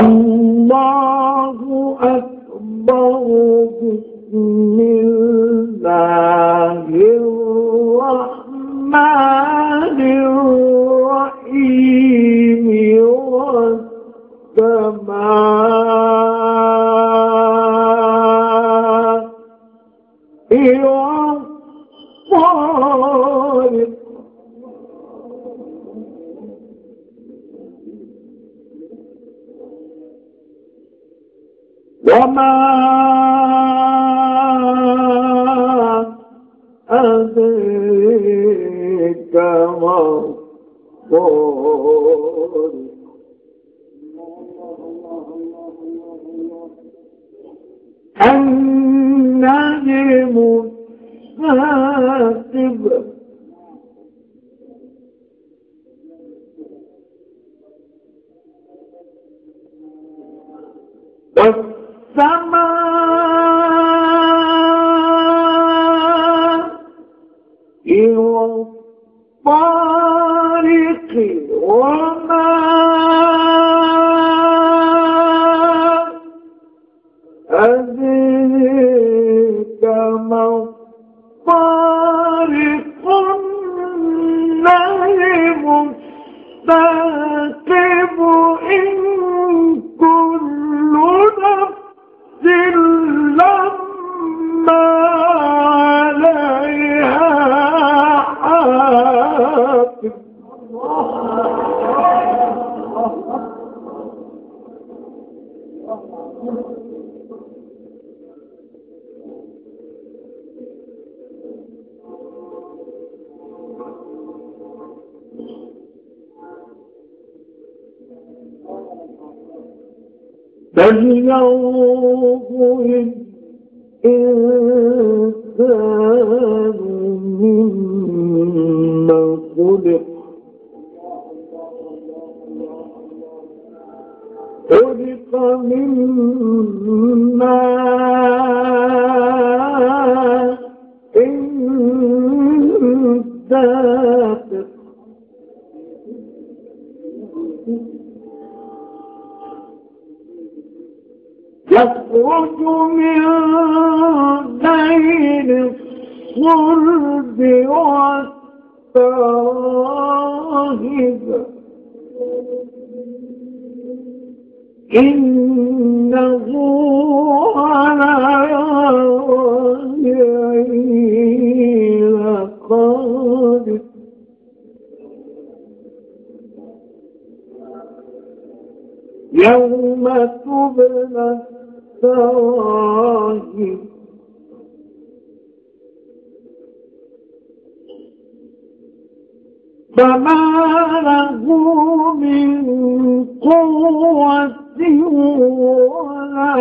الله أكبر وما أدريك ما النجم الثاقب السماء والطارق وما أذيك من طارق النجم الثاقب إن فلينظر الإنسان خلق خلق دافق يخرج من بين الصلب إنه على يوم تبلى السراهب فما له من قوة ولا